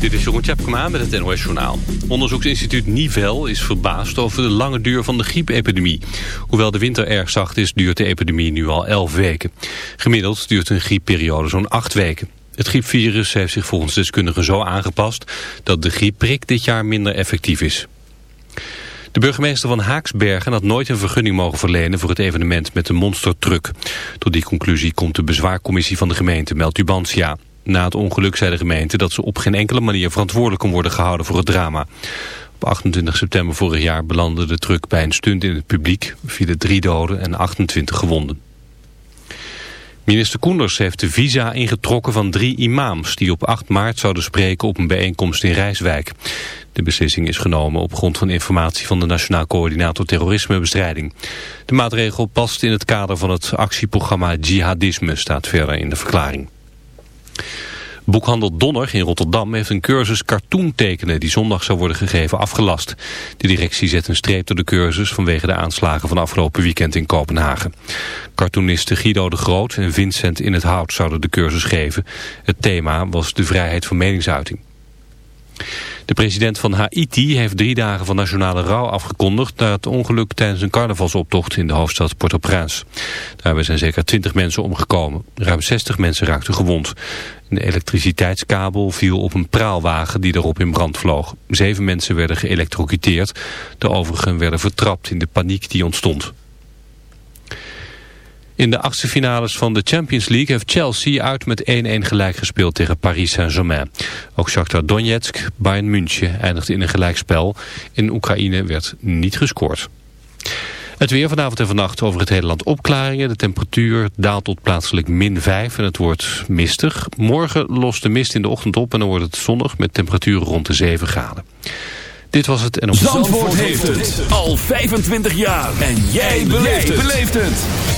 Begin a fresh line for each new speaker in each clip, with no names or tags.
Dit is Jeroen Tjepkema met het NOS Journaal. Onderzoeksinstituut Nivel is verbaasd over de lange duur van de griepepidemie. Hoewel de winter erg zacht is, duurt de epidemie nu al 11 weken. Gemiddeld duurt een griepperiode zo'n 8 weken. Het griepvirus heeft zich volgens deskundigen zo aangepast... dat de griepprik dit jaar minder effectief is. De burgemeester van Haaksbergen had nooit een vergunning mogen verlenen voor het evenement met de monstertruck. Tot die conclusie komt de bezwaarcommissie van de gemeente, meldt Tubantia. Na het ongeluk zei de gemeente dat ze op geen enkele manier verantwoordelijk kon worden gehouden voor het drama. Op 28 september vorig jaar belandde de truck bij een stunt in het publiek, vielen drie doden en 28 gewonden. Minister Koenders heeft de visa ingetrokken van drie imams... die op 8 maart zouden spreken op een bijeenkomst in Rijswijk. De beslissing is genomen op grond van informatie van de Nationaal Coördinator Terrorismebestrijding. De maatregel past in het kader van het actieprogramma Jihadisme, staat verder in de verklaring. Boekhandel Donner in Rotterdam heeft een cursus cartoon tekenen die zondag zou worden gegeven afgelast. De directie zet een streep door de cursus vanwege de aanslagen van afgelopen weekend in Kopenhagen. Cartoonisten Guido de Groot en Vincent in het Hout zouden de cursus geven. Het thema was de vrijheid van meningsuiting. De president van Haiti heeft drie dagen van nationale rouw afgekondigd... na het ongeluk tijdens een carnavalsoptocht in de hoofdstad Port-au-Prince. Daarbij zijn zeker 20 mensen omgekomen. Ruim 60 mensen raakten gewond. Een elektriciteitskabel viel op een praalwagen die erop in brand vloog. Zeven mensen werden geëlectrocuteerd. De overigen werden vertrapt in de paniek die ontstond. In de achtste finales van de Champions League heeft Chelsea uit met 1-1 gelijk gespeeld tegen Paris Saint-Germain. Ook Shakhtar Donetsk, Bayern München eindigde in een gelijkspel. In Oekraïne werd niet gescoord. Het weer vanavond en vannacht over het hele land opklaringen. De temperatuur daalt tot plaatselijk min 5 en het wordt mistig. Morgen lost de mist in de ochtend op en dan wordt het zonnig met temperaturen rond de 7 graden. Dit was het en op
Zandvoort heeft het al 25 jaar. En jij beleeft het.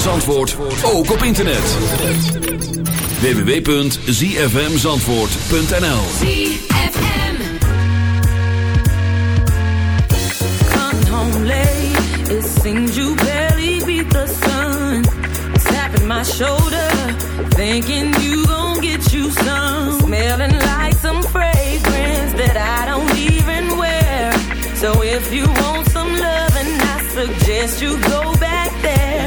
Zandvoort ook op internet. www.zfmzandvoort.nl
ZFM Come home late It seems you barely beat the sun. Tapping my shoulder Thinking you gon' get you some. Smelling like some fragrance That I don't even wear. So if you want some love And I suggest you go back there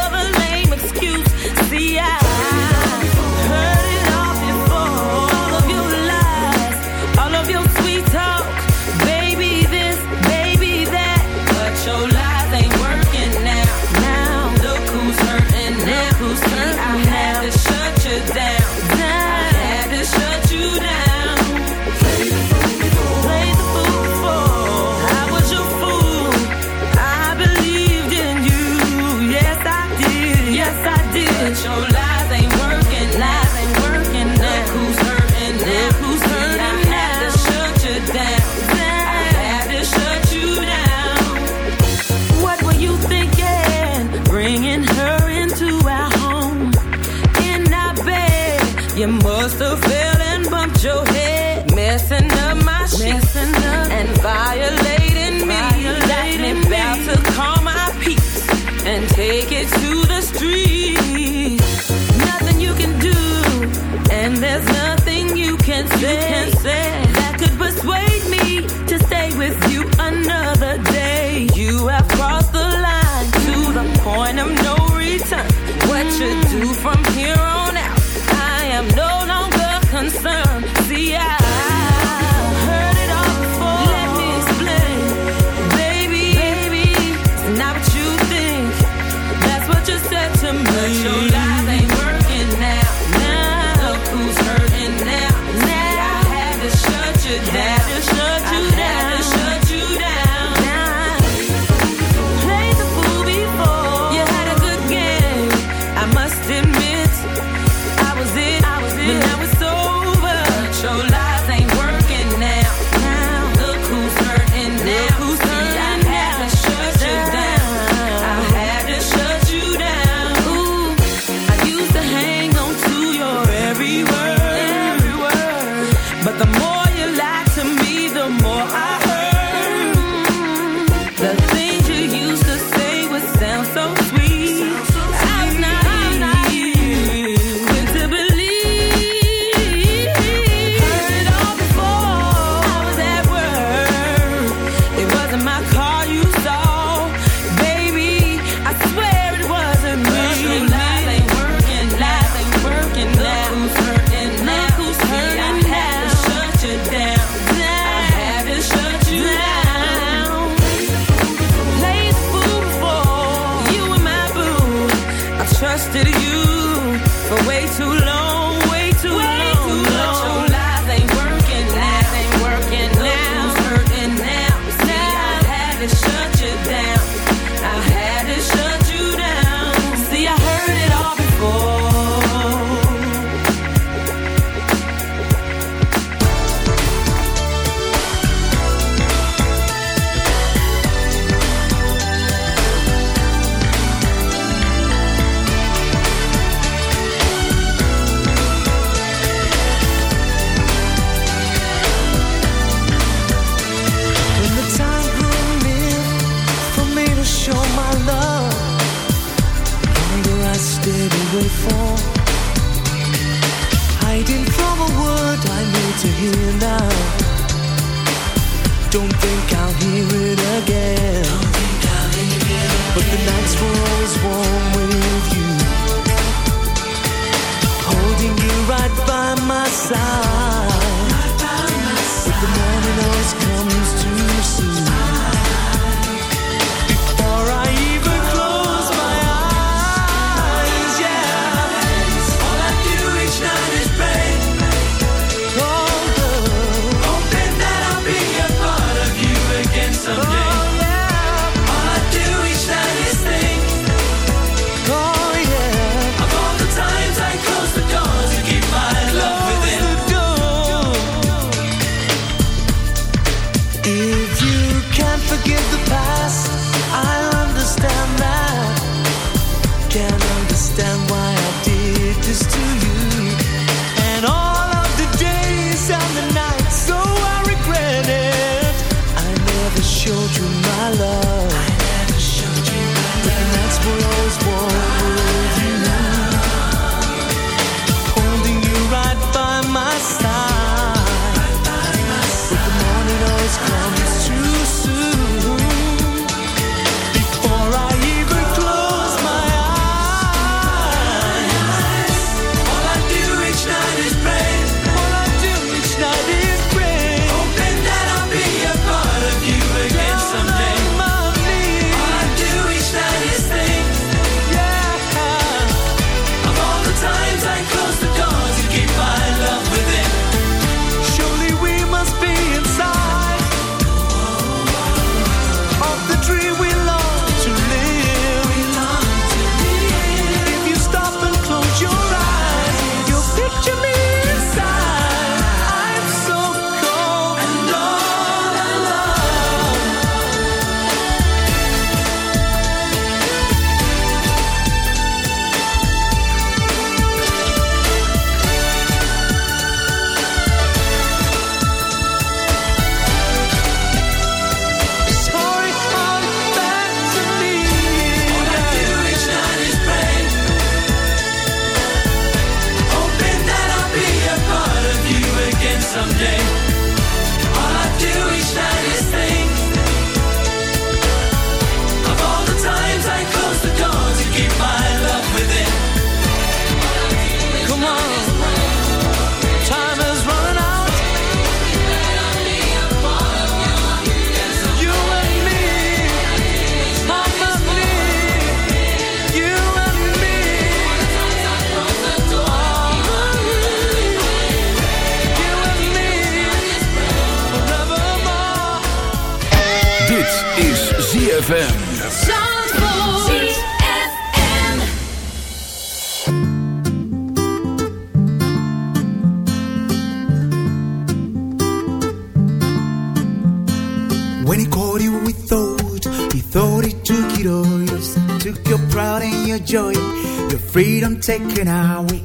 freedom taken away.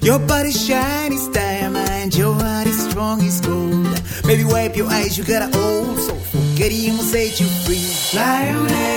Your body shiny as diamond, your heart is strong as gold. Baby, wipe your eyes, you got an old soul. Forgetting will set you free. Lioness.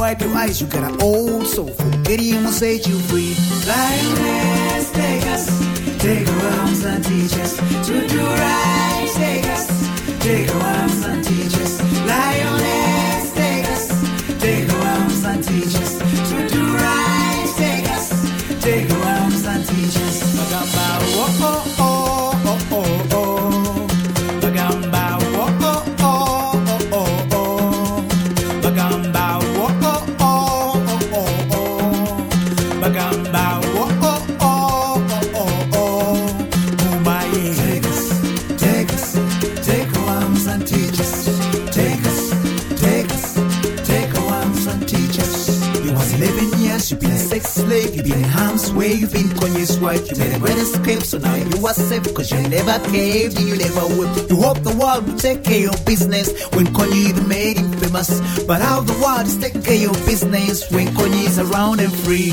wipe your eyes, you got an old soul. Queríamos set you free. Lioness, take us, take our arms and teach us to do right. Take us, take our arms and safe, cause you never caved and you never will. You hope the world will take care of business when Kanye the made him famous. But how the world is taking care of business when Kanye's around and free.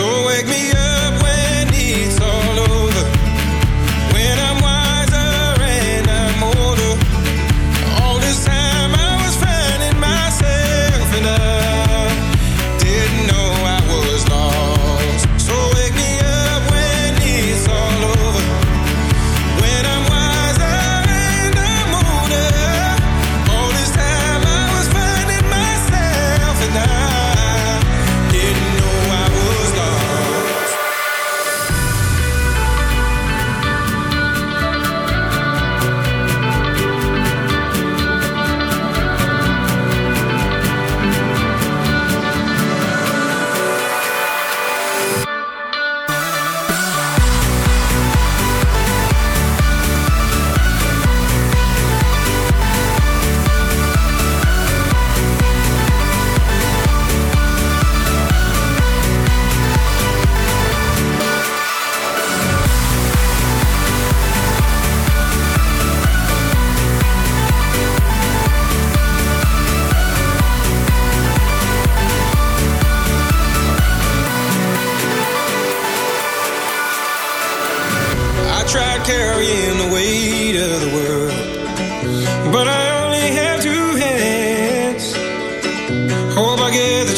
So wake me up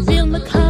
Reveal my color.